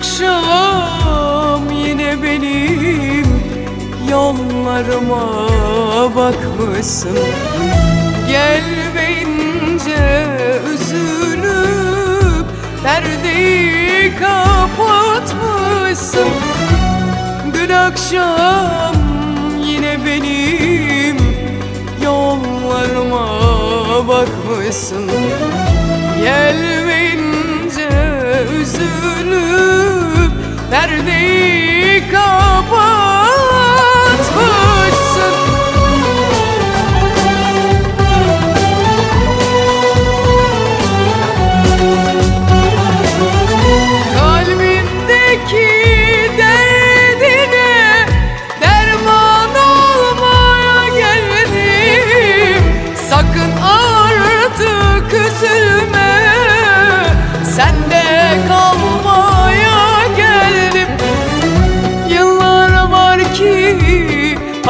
akşam yine benim yollarıma bakmışsın. Gelmeyince üzülüp perdeyi kapatmışsın. Dün akşam yine benim yollarıma bakmışsın. Gelmeyince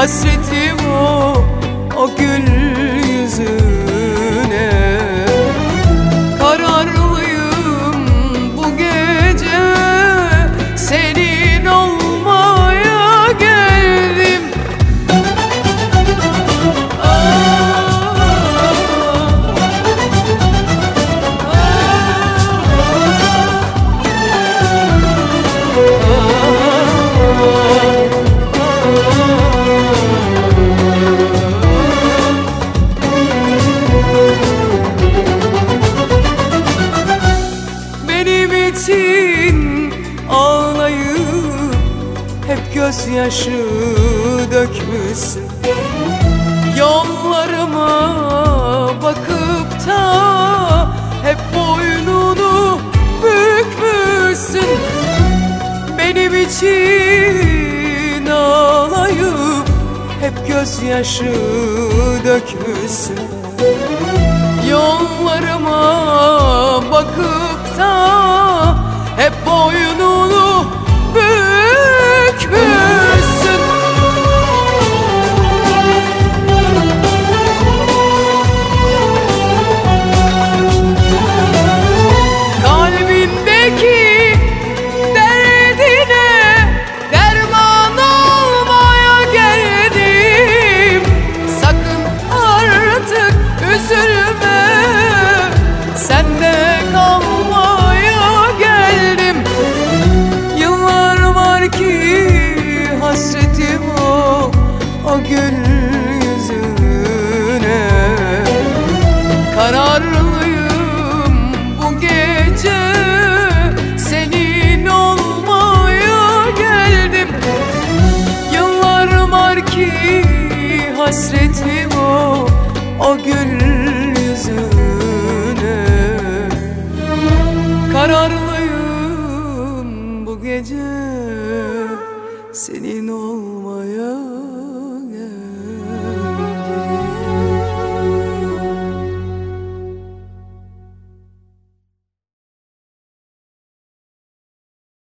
hasretim o, o gül gözyaşı dökmüşsün. Yollarıma bakıp da hep boynunu bükmüşsün. Benim için ağlayıp hep gözyaşı dökmüşsün. Yollarıma bakıp da O gül yüzüne. Kararlıyım bu gece senin olmaya geldim. Yıllar var ki hasretim o o gül yüzüne. Kararlıyım bu gece senin olmaya